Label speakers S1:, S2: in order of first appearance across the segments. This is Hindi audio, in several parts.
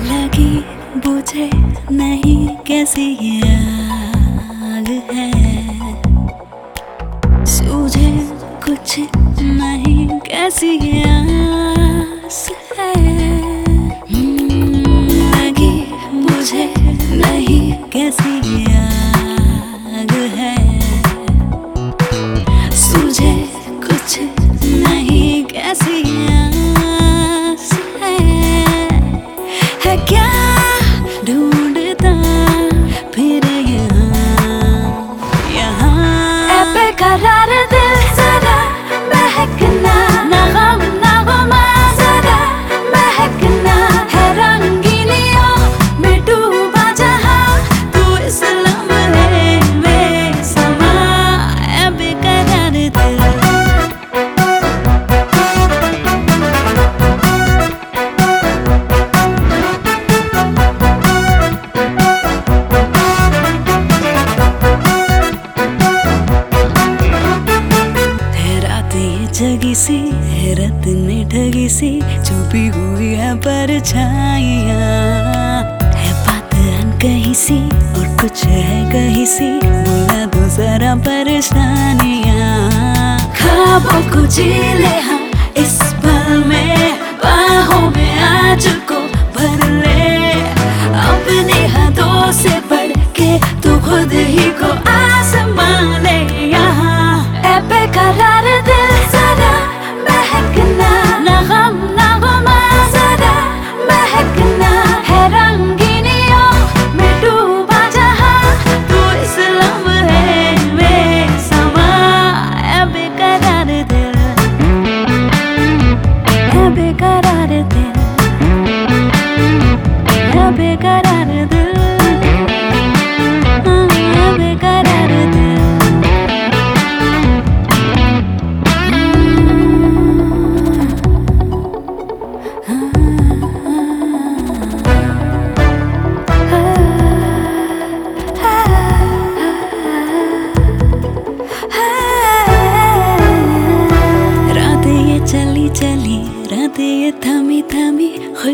S1: लगी बुझे नहीं कैसी ये आग है। सूझे कुछ नहीं कैसी ये हैरत ने ठगी से छुपी हुई है परछाइया। है बात कहीं सी और कुछ है कहीं सी, बोला दूसरा परेशानिया। खाबों को जी ले हम इस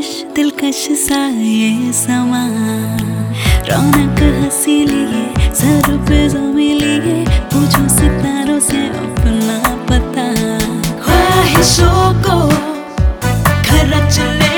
S1: दिलकश दिलकश सा ये समा रौनक हसी लिए, सर पे जो मिलिए पूछो सितारों से अपना पता। ख्वाहिशों को घर चले